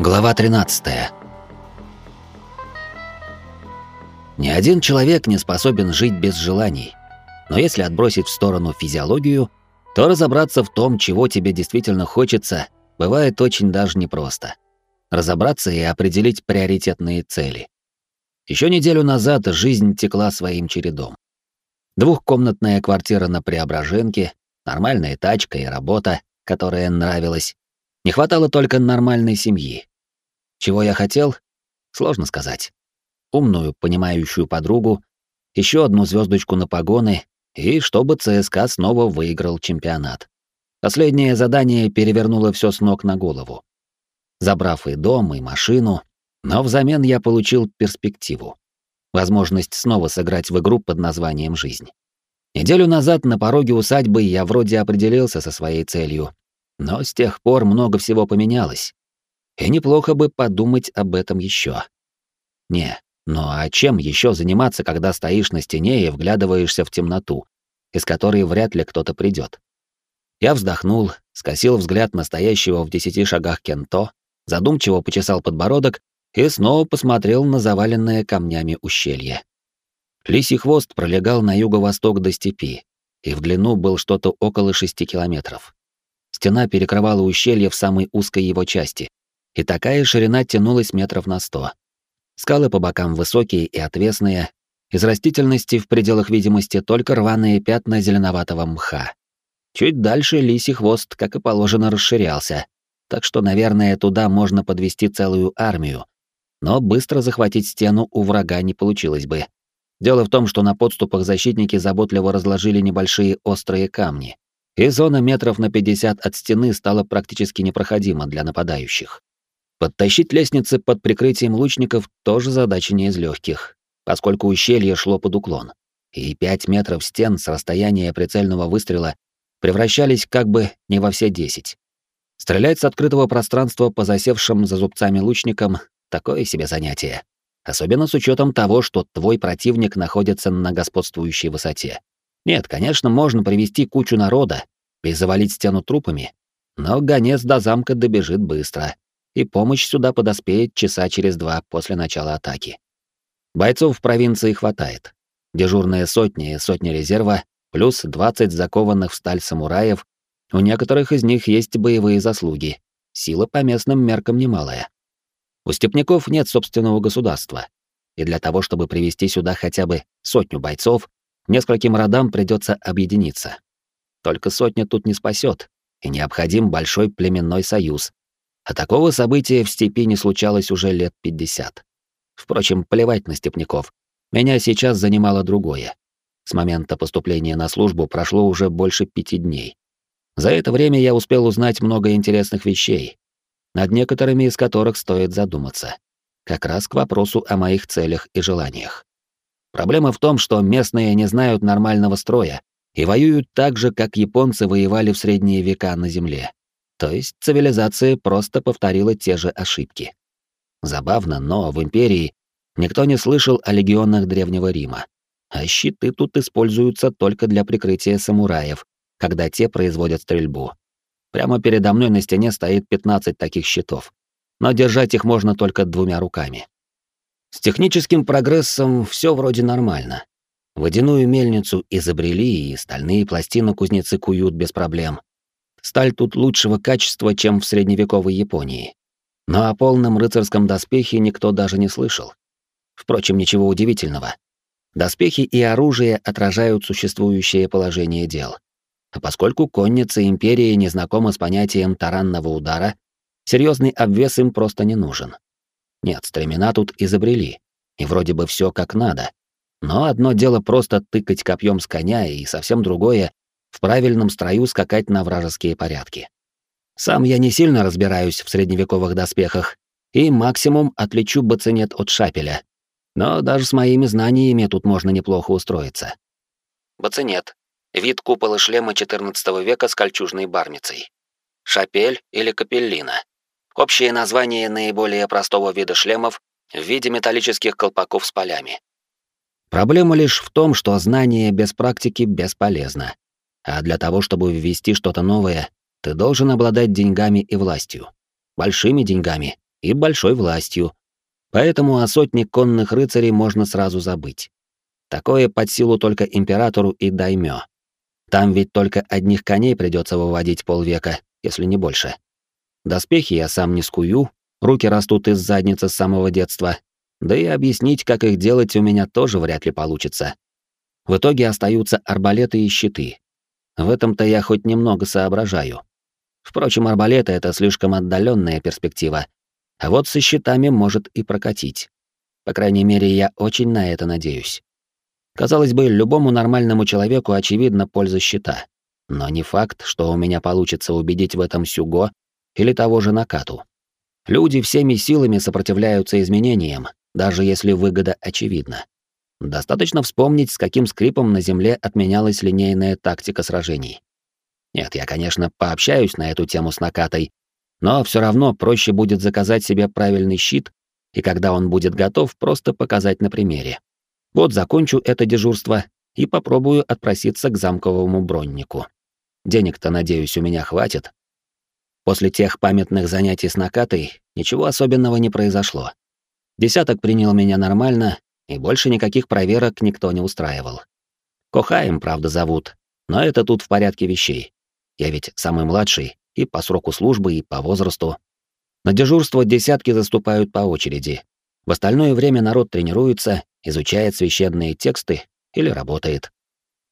Глава 13. Ни один человек не способен жить без желаний. Но если отбросить в сторону физиологию, то разобраться в том, чего тебе действительно хочется, бывает очень даже непросто. Разобраться и определить приоритетные цели. Еще неделю назад жизнь текла своим чередом. Двухкомнатная квартира на Преображенке, нормальная тачка и работа, которая нравилась, не хватало только нормальной семьи. Чего я хотел? Сложно сказать. Умную, понимающую подругу, еще одну звездочку на погоны и чтобы ЦСКА снова выиграл чемпионат. Последнее задание перевернуло все с ног на голову. Забрав и дом, и машину, но взамен я получил перспективу. Возможность снова сыграть в игру под названием «Жизнь». Неделю назад на пороге усадьбы я вроде определился со своей целью, но с тех пор много всего поменялось. И неплохо бы подумать об этом еще. Не, ну а чем еще заниматься, когда стоишь на стене и вглядываешься в темноту, из которой вряд ли кто-то придет? Я вздохнул, скосил взгляд настоящего в десяти шагах кенто, задумчиво почесал подбородок и снова посмотрел на заваленное камнями ущелье. Лисий хвост пролегал на юго-восток до степи, и в длину был что-то около шести километров. Стена перекрывала ущелье в самой узкой его части, и такая ширина тянулась метров на сто. Скалы по бокам высокие и отвесные, из растительности в пределах видимости только рваные пятна зеленоватого мха. Чуть дальше лисий хвост, как и положено, расширялся, так что, наверное, туда можно подвести целую армию. Но быстро захватить стену у врага не получилось бы. Дело в том, что на подступах защитники заботливо разложили небольшие острые камни, и зона метров на 50 от стены стала практически непроходима для нападающих. Подтащить лестницы под прикрытием лучников тоже задача не из легких, поскольку ущелье шло под уклон, и 5 метров стен с расстояния прицельного выстрела превращались как бы не во все 10. Стрелять с открытого пространства по засевшим за зубцами лучникам — такое себе занятие. Особенно с учетом того, что твой противник находится на господствующей высоте. Нет, конечно, можно привести кучу народа и завалить стену трупами, но гонец до замка добежит быстро, и помощь сюда подоспеет часа через два после начала атаки. Бойцов в провинции хватает. Дежурная сотня и сотня резерва, плюс 20 закованных в сталь самураев, у некоторых из них есть боевые заслуги. Сила по местным меркам немалая. У степняков нет собственного государства, и для того, чтобы привести сюда хотя бы сотню бойцов, Нескольким родам придется объединиться. Только сотня тут не спасет, и необходим большой племенной союз. А такого события в степи не случалось уже лет 50. Впрочем, плевать на степняков. Меня сейчас занимало другое. С момента поступления на службу прошло уже больше пяти дней. За это время я успел узнать много интересных вещей, над некоторыми из которых стоит задуматься. Как раз к вопросу о моих целях и желаниях. Проблема в том, что местные не знают нормального строя и воюют так же, как японцы воевали в средние века на Земле. То есть цивилизация просто повторила те же ошибки. Забавно, но в Империи никто не слышал о легионах Древнего Рима. А щиты тут используются только для прикрытия самураев, когда те производят стрельбу. Прямо передо мной на стене стоит 15 таких щитов. Но держать их можно только двумя руками. С техническим прогрессом все вроде нормально. Водяную мельницу изобрели, и стальные пластины кузнецы куют без проблем. Сталь тут лучшего качества, чем в средневековой Японии. Но о полном рыцарском доспехе никто даже не слышал. Впрочем, ничего удивительного. Доспехи и оружие отражают существующее положение дел. А поскольку конница империи не знакома с понятием таранного удара, серьезный обвес им просто не нужен. Нет, стремена тут изобрели, и вроде бы все как надо. Но одно дело просто тыкать копьем с коня, и совсем другое — в правильном строю скакать на вражеские порядки. Сам я не сильно разбираюсь в средневековых доспехах, и максимум отличу бацинет от шапеля. Но даже с моими знаниями тут можно неплохо устроиться. Бацинет — вид купола шлема XIV века с кольчужной бармицей. Шапель или капеллина Общее название наиболее простого вида шлемов в виде металлических колпаков с полями. Проблема лишь в том, что знание без практики бесполезно. А для того, чтобы ввести что-то новое, ты должен обладать деньгами и властью. Большими деньгами и большой властью. Поэтому о сотне конных рыцарей можно сразу забыть. Такое под силу только императору и даймё. Там ведь только одних коней придется выводить полвека, если не больше. Доспехи я сам не скую, руки растут из задницы с самого детства, да и объяснить, как их делать, у меня тоже вряд ли получится. В итоге остаются арбалеты и щиты. В этом-то я хоть немного соображаю. Впрочем, арбалеты — это слишком отдаленная перспектива, а вот со щитами может и прокатить. По крайней мере, я очень на это надеюсь. Казалось бы, любому нормальному человеку очевидна польза щита. Но не факт, что у меня получится убедить в этом Сюго или того же Накату. Люди всеми силами сопротивляются изменениям, даже если выгода очевидна. Достаточно вспомнить, с каким скрипом на земле отменялась линейная тактика сражений. Нет, я, конечно, пообщаюсь на эту тему с Накатой, но все равно проще будет заказать себе правильный щит, и когда он будет готов, просто показать на примере. Вот закончу это дежурство и попробую отпроситься к замковому броннику. Денег-то, надеюсь, у меня хватит. После тех памятных занятий с Накатой ничего особенного не произошло. Десяток принял меня нормально, и больше никаких проверок никто не устраивал. Кохаем, правда, зовут, но это тут в порядке вещей. Я ведь самый младший, и по сроку службы, и по возрасту. На дежурство десятки заступают по очереди. В остальное время народ тренируется, изучает священные тексты или работает.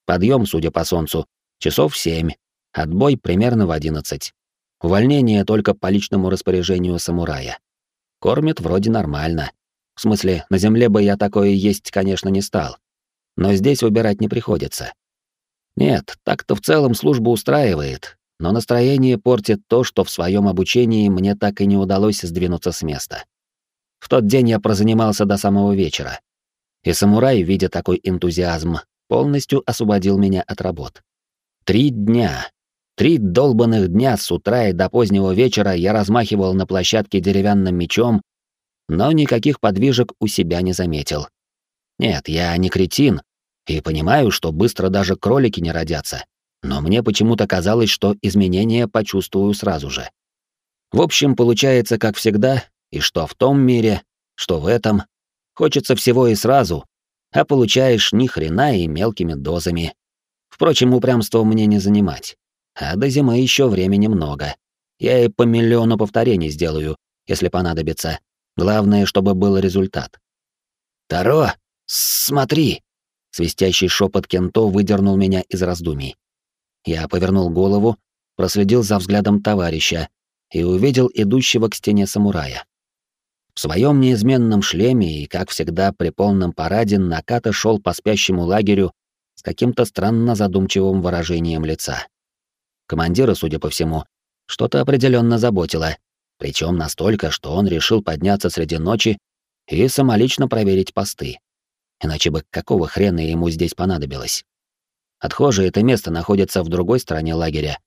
Подъем, судя по солнцу, часов семь, отбой примерно в одиннадцать. Увольнение только по личному распоряжению самурая. Кормят вроде нормально. В смысле, на земле бы я такое есть, конечно, не стал. Но здесь выбирать не приходится. Нет, так-то в целом служба устраивает, но настроение портит то, что в своем обучении мне так и не удалось сдвинуться с места. В тот день я прозанимался до самого вечера. И самурай, видя такой энтузиазм, полностью освободил меня от работ. Три дня. Три долбанных дня с утра и до позднего вечера я размахивал на площадке деревянным мечом, но никаких подвижек у себя не заметил. Нет, я не кретин, и понимаю, что быстро даже кролики не родятся но мне почему-то казалось, что изменения почувствую сразу же. В общем, получается, как всегда, и что в том мире, что в этом. Хочется всего и сразу, а получаешь ни хрена и мелкими дозами. Впрочем, упрямство мне не занимать. А до зимы еще времени много. Я и по миллиону повторений сделаю, если понадобится. Главное, чтобы был результат. «Таро, смотри!» Свистящий шепот Кенто выдернул меня из раздумий. Я повернул голову, проследил за взглядом товарища и увидел идущего к стене самурая. В своем неизменном шлеме и, как всегда, при полном параде Наката шел по спящему лагерю с каким-то странно задумчивым выражением лица. Командира, судя по всему, что-то определенно заботило, причем настолько, что он решил подняться среди ночи и самолично проверить посты. Иначе бы какого хрена ему здесь понадобилось? Отхожее это место находится в другой стороне лагеря.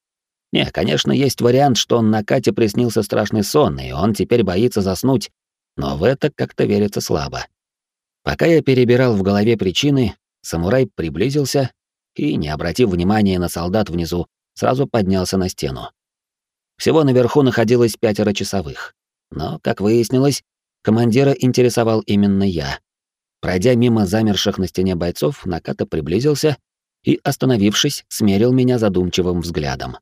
Не, конечно, есть вариант, что на Кате приснился страшный сон, и он теперь боится заснуть, но в это как-то верится слабо. Пока я перебирал в голове причины, самурай приблизился и, не обратив внимания на солдат внизу, сразу поднялся на стену. Всего наверху находилось пятеро часовых. Но, как выяснилось, командира интересовал именно я. Пройдя мимо замерших на стене бойцов, Наката приблизился и, остановившись, смерил меня задумчивым взглядом.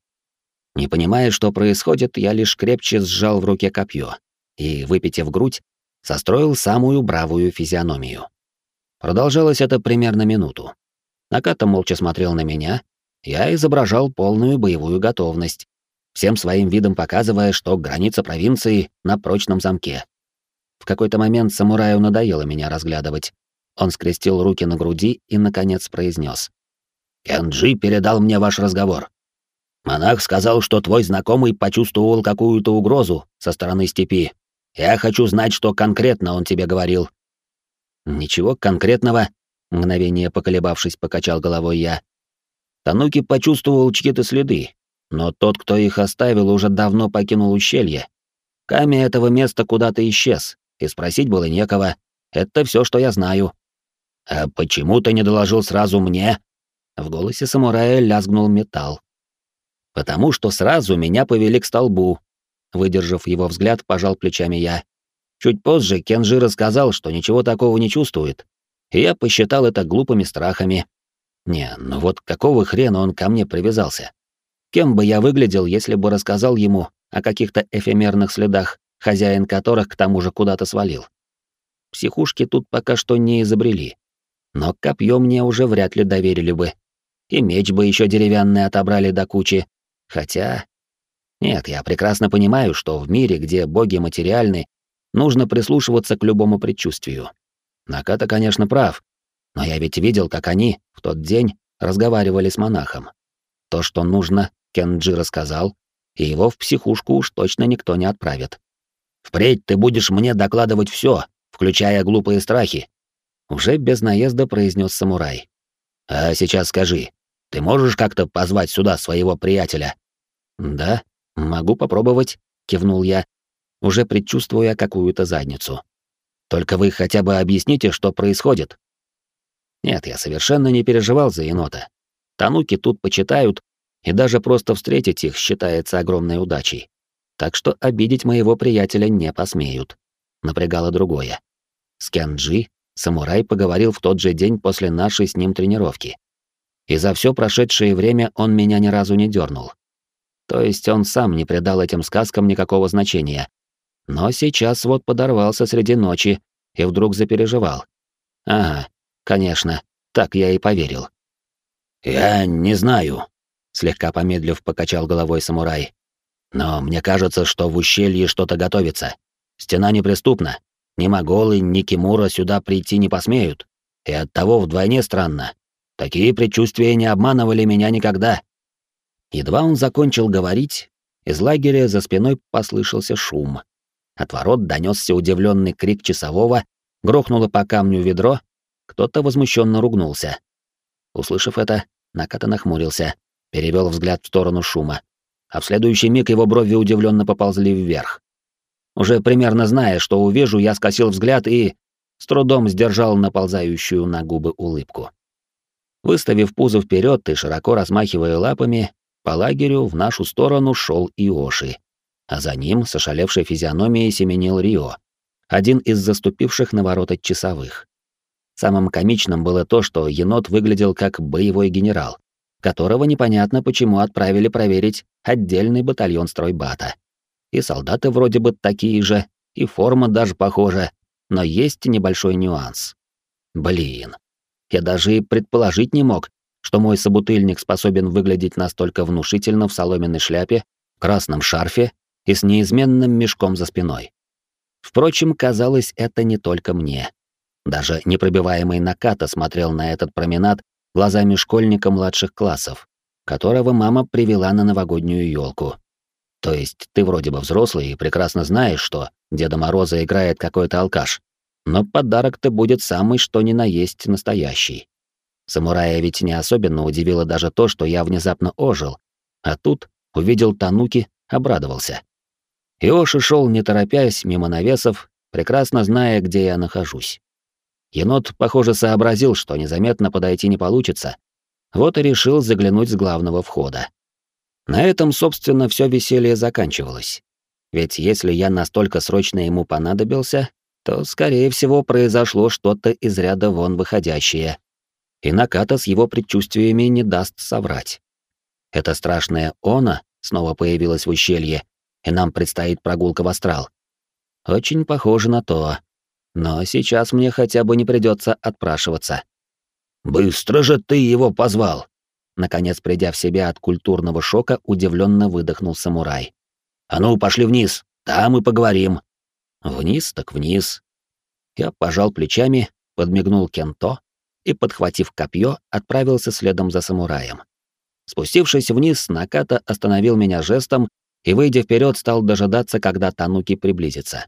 Не понимая, что происходит, я лишь крепче сжал в руке копье и, выпитив грудь, состроил самую бравую физиономию. Продолжалось это примерно минуту. Наката молча смотрел на меня, я изображал полную боевую готовность, всем своим видом показывая, что граница провинции на прочном замке. В какой-то момент самураю надоело меня разглядывать. Он скрестил руки на груди и, наконец, произнес: Кенджи передал мне ваш разговор. Монах сказал, что твой знакомый почувствовал какую-то угрозу со стороны степи. Я хочу знать, что конкретно он тебе говорил. Ничего конкретного, мгновение поколебавшись, покачал головой я. Тануки почувствовал чьи-то следы, но тот, кто их оставил, уже давно покинул ущелье. Ками этого места куда-то исчез, и спросить было некого. Это все, что я знаю. А почему ты не доложил сразу мне? В голосе самурая лязгнул металл. «Потому что сразу меня повели к столбу». Выдержав его взгляд, пожал плечами я Чуть позже Кенжи рассказал, что ничего такого не чувствует, и я посчитал это глупыми страхами. Не, ну вот какого хрена он ко мне привязался? Кем бы я выглядел, если бы рассказал ему о каких-то эфемерных следах, хозяин которых к тому же куда-то свалил? Психушки тут пока что не изобрели. Но копье мне уже вряд ли доверили бы. И меч бы еще деревянный отобрали до кучи. Хотя... Нет, я прекрасно понимаю, что в мире, где боги материальны, нужно прислушиваться к любому предчувствию. Наката, конечно, прав, но я ведь видел, как они в тот день разговаривали с монахом. То, что нужно, Кенджи рассказал, и его в психушку уж точно никто не отправит. Впредь ты будешь мне докладывать все, включая глупые страхи. Уже без наезда произнес самурай. А сейчас скажи, ты можешь как-то позвать сюда своего приятеля? Да, могу попробовать, кивнул я, уже предчувствуя какую-то задницу. Только вы хотя бы объясните, что происходит. Нет, я совершенно не переживал за енота. Тануки тут почитают, и даже просто встретить их считается огромной удачей. Так что обидеть моего приятеля не посмеют. Напрягало другое. С Кенджи самурай поговорил в тот же день после нашей с ним тренировки. И за все прошедшее время он меня ни разу не дернул. То есть он сам не придал этим сказкам никакого значения, но сейчас вот подорвался среди ночи и вдруг запереживал. Ага, конечно, так я и поверил. «Я не знаю», — слегка помедлив покачал головой самурай. «Но мне кажется, что в ущелье что-то готовится. Стена неприступна. Ни моголы, ни Кимура сюда прийти не посмеют. И оттого вдвойне странно. Такие предчувствия не обманывали меня никогда». Едва он закончил говорить, из лагеря за спиной послышался шум. От ворот донесся удивленный крик часового, грохнуло по камню ведро, кто-то возмущенно ругнулся. Услышав это, Наката нахмурился, перевел взгляд в сторону шума, а в следующий миг его брови удивленно поползли вверх. Уже примерно зная, что увижу, я скосил взгляд и с трудом сдержал наползающую на губы улыбку. Выставив пузо вперед и широко размахивая лапами, по лагерю в нашу сторону шел Иоши, а за ним с ошалевшей физиономией семенил Рио, один из заступивших на ворота часовых. Самым комичным было то, что енот выглядел как боевой генерал, которого непонятно почему отправили проверить отдельный батальон стройбата. И солдаты вроде бы такие же, и форма даже похожа, но есть небольшой нюанс. Блин, я даже и предположить не мог, что мой собутыльник способен выглядеть настолько внушительно в соломенной шляпе, красном шарфе и с неизменным мешком за спиной. Впрочем, казалось, это не только мне. Даже непробиваемый Наката смотрел на этот променад глазами школьника младших классов, которого мама привела на новогоднюю елку. То есть ты вроде бы взрослый и прекрасно знаешь, что Деда Мороза играет какой-то алкаш, но подарок-то будет самый что ни на есть настоящий. Самурая ведь не особенно удивило даже то, что я внезапно ожил, а тут увидел Тануки, обрадовался. Иоши шел не торопясь мимо навесов, прекрасно зная, где я нахожусь. Енот, похоже, сообразил, что незаметно подойти не получится, вот и решил заглянуть с главного входа. На этом, собственно, все веселье заканчивалось. Ведь если я настолько срочно ему понадобился, то, скорее всего, произошло что-то из ряда вон выходящее. И Наката с его предчувствиями не даст соврать. Это страшное «Она» снова появилась в ущелье, и нам предстоит прогулка в астрал. Очень похоже на то. Но сейчас мне хотя бы не придется отпрашиваться. «Быстро же ты его позвал!» Наконец, придя в себя от культурного шока, удивленно выдохнул самурай. «А ну, пошли вниз, там и поговорим». «Вниз так вниз». Я пожал плечами, подмигнул Кенто и, подхватив копье, отправился следом за самураем. Спустившись вниз, Наката остановил меня жестом и, выйдя вперед, стал дожидаться, когда Тануки приблизится.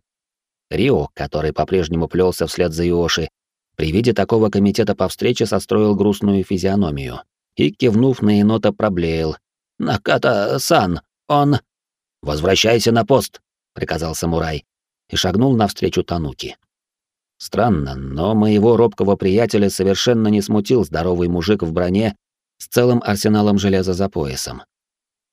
Рио, который по-прежнему плелся вслед за Иоши, при виде такого комитета по встрече состроил грустную физиономию и, кивнув на енота, проблеял. «Наката-сан, он...» «Возвращайся на пост», — приказал самурай, и шагнул навстречу Тануки. Странно, но моего робкого приятеля совершенно не смутил здоровый мужик в броне с целым арсеналом железа за поясом.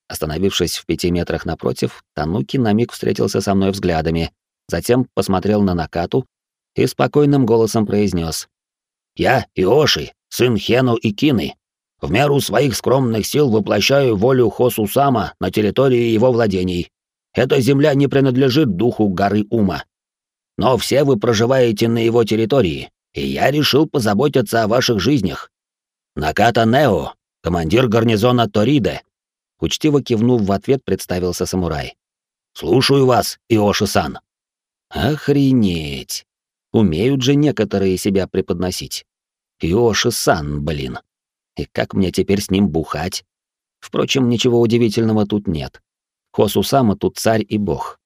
Остановившись в пяти метрах напротив, Тануки на миг встретился со мной взглядами, затем посмотрел на Накату и спокойным голосом произнес: «Я Иоши, сын Хену и Кины. В меру своих скромных сил воплощаю волю Хосусама на территории его владений. Эта земля не принадлежит духу горы Ума. Но все вы проживаете на его территории, и я решил позаботиться о ваших жизнях. Наката Нео, командир гарнизона Ториде. Учтиво кивнув в ответ, представился самурай. «Слушаю вас, Иоши-сан». «Охренеть! Умеют же некоторые себя преподносить. Иоши-сан, блин. И как мне теперь с ним бухать? Впрочем, ничего удивительного тут нет. Хосусама тут царь и бог.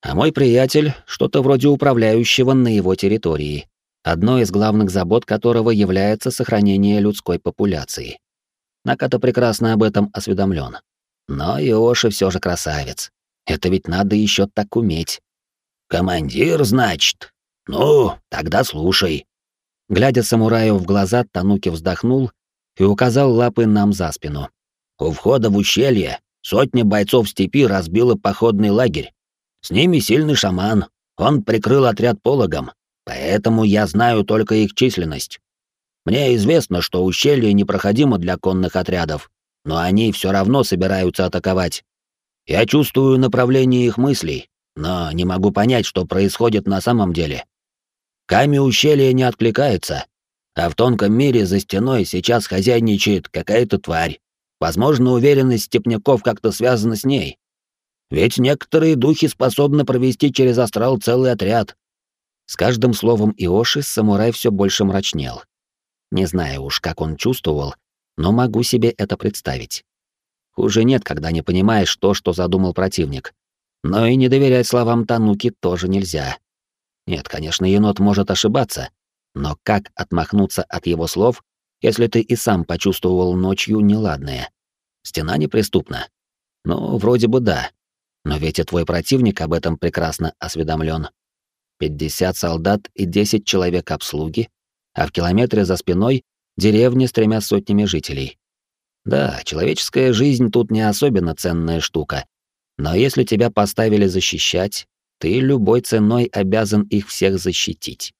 А мой приятель — что-то вроде управляющего на его территории, одной из главных забот которого является сохранение людской популяции. Наката прекрасно об этом осведомлен. Но Иоши все же красавец. Это ведь надо еще так уметь. «Командир, значит? Ну, тогда слушай». Глядя самураю в глаза, Тануки вздохнул и указал лапы нам за спину. «У входа в ущелье сотня бойцов степи разбила походный лагерь. С ними сильный шаман, он прикрыл отряд пологом, поэтому я знаю только их численность. Мне известно, что ущелье непроходимо для конных отрядов, но они все равно собираются атаковать. Я чувствую направление их мыслей, но не могу понять, что происходит на самом деле. Ками ущелья не откликается, а в тонком мире за стеной сейчас хозяйничает какая-то тварь. Возможно, уверенность степняков как-то связана с ней. Ведь некоторые духи способны провести через астрал целый отряд. С каждым словом Иоши самурай все больше мрачнел. Не знаю уж, как он чувствовал, но могу себе это представить. Хуже нет, когда не понимаешь то, что задумал противник. Но и не доверять словам Тануки тоже нельзя. Нет, конечно, енот может ошибаться, но как отмахнуться от его слов, если ты и сам почувствовал ночью неладное? Стена неприступна. Ну, вроде бы да. Но ведь и твой противник об этом прекрасно осведомлен. 50 солдат и 10 человек обслуги, а в километре за спиной деревня с тремя сотнями жителей. Да, человеческая жизнь тут не особенно ценная штука, но если тебя поставили защищать, ты любой ценой обязан их всех защитить.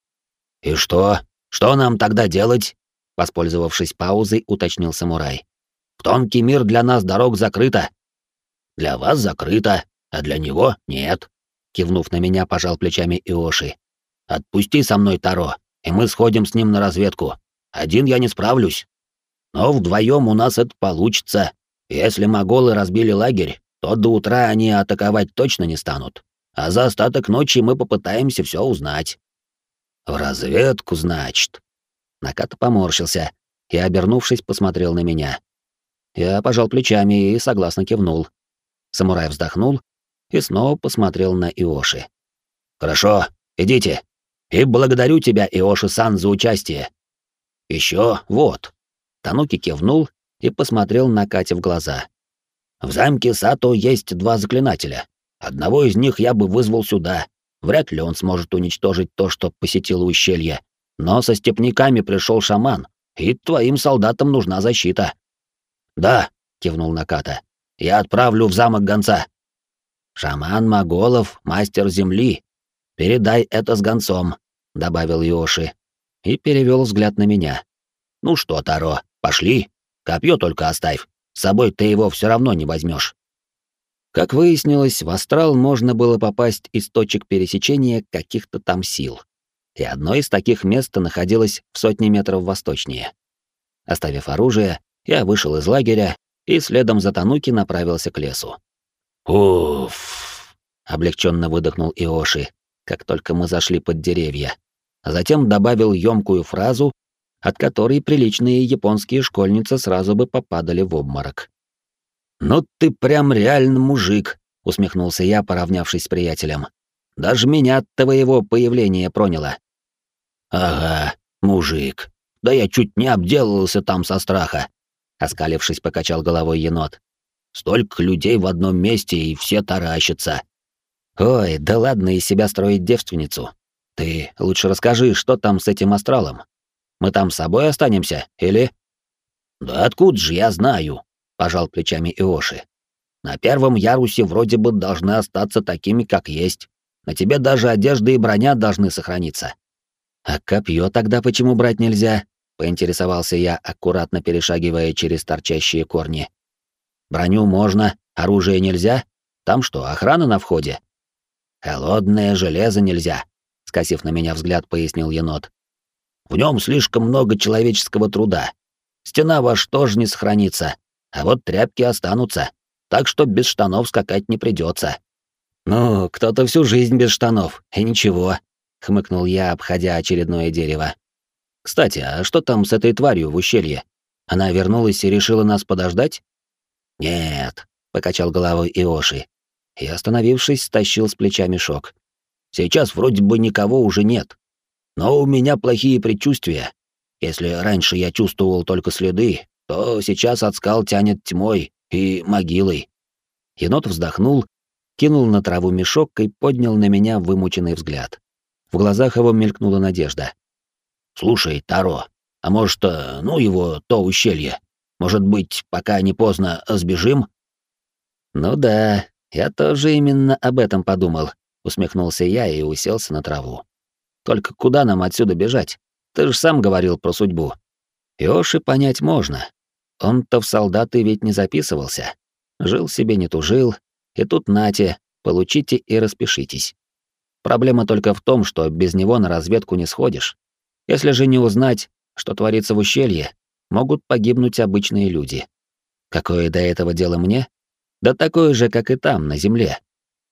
«И что? Что нам тогда делать?» Воспользовавшись паузой, уточнил самурай. «В тонкий мир для нас дорог закрыта». «Для вас закрыто, а для него нет», — кивнув на меня, пожал плечами Иоши. «Отпусти со мной Таро, и мы сходим с ним на разведку. Один я не справлюсь. Но вдвоем у нас это получится. Если моголы разбили лагерь, то до утра они атаковать точно не станут. А за остаток ночи мы попытаемся все узнать. В разведку, значит. Наката поморщился и, обернувшись, посмотрел на меня. Я пожал плечами и согласно кивнул. Самурай вздохнул и снова посмотрел на Иоши. «Хорошо, идите. И благодарю тебя, Иоши-сан, за участие. Еще вот». Тануки кивнул и посмотрел на Кате в глаза. «В замке Сато есть два заклинателя. Одного из них я бы вызвал сюда, Вряд ли он сможет уничтожить то, что посетило ущелье. Но со степняками пришел шаман, и твоим солдатам нужна защита. Да, кивнул Наката. Я отправлю в замок гонца. Шаман Моголов, мастер земли. Передай это с гонцом, добавил Йоши и перевел взгляд на меня. Ну что, Таро, пошли. Копье только оставь. С собой ты его все равно не возьмешь. Как выяснилось, в астрал можно было попасть из точек пересечения каких-то там сил. И одно из таких мест находилось в сотне метров восточнее. Оставив оружие, я вышел из лагеря и следом за Тануки направился к лесу. «Уф!» — облегченно выдохнул Иоши, как только мы зашли под деревья. А затем добавил ёмкую фразу, от которой приличные японские школьницы сразу бы попадали в обморок. «Ну ты прям реально мужик», — усмехнулся я, поравнявшись с приятелем. «Даже меня от твоего появления проняло». «Ага, мужик. Да я чуть не обделался там со страха», — оскалившись, покачал головой енот. «Столько людей в одном месте, и все таращатся». «Ой, да ладно из себя строить девственницу. Ты лучше расскажи, что там с этим астралом. Мы там с собой останемся, или...» «Да откуда же я знаю?» пожал плечами Иоши. На первом ярусе вроде бы должны остаться такими, как есть. На тебе даже одежда и броня должны сохраниться. А копье тогда почему брать нельзя? Поинтересовался я, аккуратно перешагивая через торчащие корни. Броню можно, оружие нельзя? Там что, охрана на входе? Холодное железо нельзя, скосив на меня взгляд, пояснил енот. В нем слишком много человеческого труда. Стена ваш тоже не сохранится, а вот тряпки останутся, так что без штанов скакать не придется. Ну, кто-то всю жизнь без штанов, и ничего, хмыкнул я, обходя очередное дерево. Кстати, а что там с этой тварью в ущелье? Она вернулась и решила нас подождать? Нет, покачал головой Иоши. И, остановившись, стащил с плеча мешок. Сейчас вроде бы никого уже нет. Но у меня плохие предчувствия. Если раньше я чувствовал только следы, то сейчас от скал тянет тьмой и могилой. Енот вздохнул, кинул на траву мешок и поднял на меня вымученный взгляд. В глазах его мелькнула надежда. «Слушай, Таро, а может, э, ну его, то ущелье? Может быть, пока не поздно, сбежим?» «Ну да, я тоже именно об этом подумал», — усмехнулся я и уселся на траву. «Только куда нам отсюда бежать? Ты же сам говорил про судьбу. Йоши понять можно. Он-то в солдаты ведь не записывался. Жил себе не тужил, и тут нате, получите и распишитесь. Проблема только в том, что без него на разведку не сходишь. Если же не узнать, что творится в ущелье, могут погибнуть обычные люди. Какое до этого дело мне? Да такое же, как и там, на земле.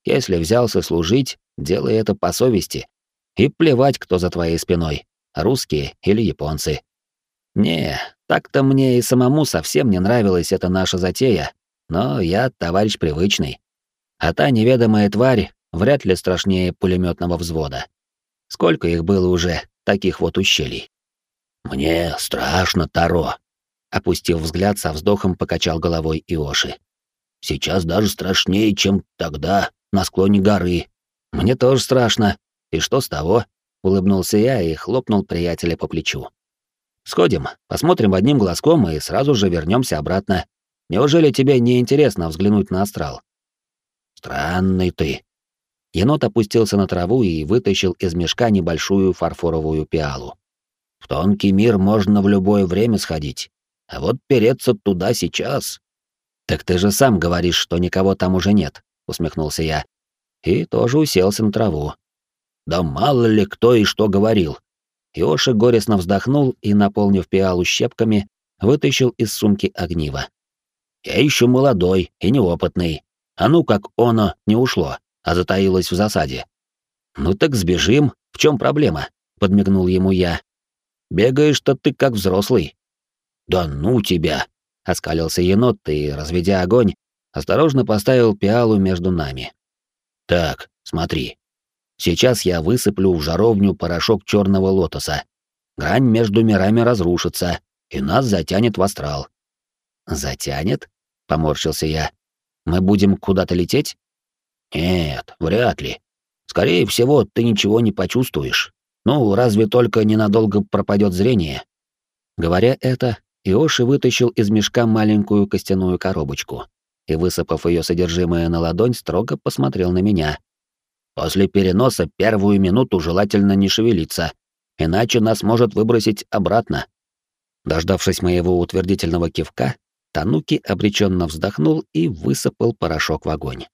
Если взялся служить, делай это по совести. И плевать, кто за твоей спиной, русские или японцы. Не, так-то мне и самому совсем не нравилась эта наша затея, но я товарищ привычный. А та неведомая тварь вряд ли страшнее пулеметного взвода. Сколько их было уже, таких вот ущелий? «Мне страшно, Таро», — опустив взгляд, со вздохом покачал головой Иоши. «Сейчас даже страшнее, чем тогда, на склоне горы. Мне тоже страшно. И что с того?» — улыбнулся я и хлопнул приятеля по плечу. «Сходим, посмотрим одним глазком и сразу же вернемся обратно. Неужели тебе не интересно взглянуть на астрал?» «Странный ты», Енот опустился на траву и вытащил из мешка небольшую фарфоровую пиалу. В тонкий мир можно в любое время сходить, а вот переться туда сейчас. Так ты же сам говоришь, что никого там уже нет, усмехнулся я. И тоже уселся на траву. Да мало ли кто и что говорил. Иоши горестно вздохнул и, наполнив пиалу щепками, вытащил из сумки огниво. Я еще молодой и неопытный. А ну как оно не ушло а затаилась в засаде. «Ну так сбежим, в чем проблема?» — подмигнул ему я. «Бегаешь-то ты как взрослый». «Да ну тебя!» — оскалился енот и, разведя огонь, осторожно поставил пиалу между нами. «Так, смотри. Сейчас я высыплю в жаровню порошок черного лотоса. Грань между мирами разрушится, и нас затянет в астрал». «Затянет?» — поморщился я. «Мы будем куда-то лететь?» Нет, вряд ли. Скорее всего, ты ничего не почувствуешь. Ну, разве только ненадолго пропадет зрение. Говоря это, Иоши вытащил из мешка маленькую костяную коробочку и, высыпав ее содержимое на ладонь, строго посмотрел на меня. После переноса первую минуту желательно не шевелиться, иначе нас может выбросить обратно. Дождавшись моего утвердительного кивка, Тануки обреченно вздохнул и высыпал порошок в огонь.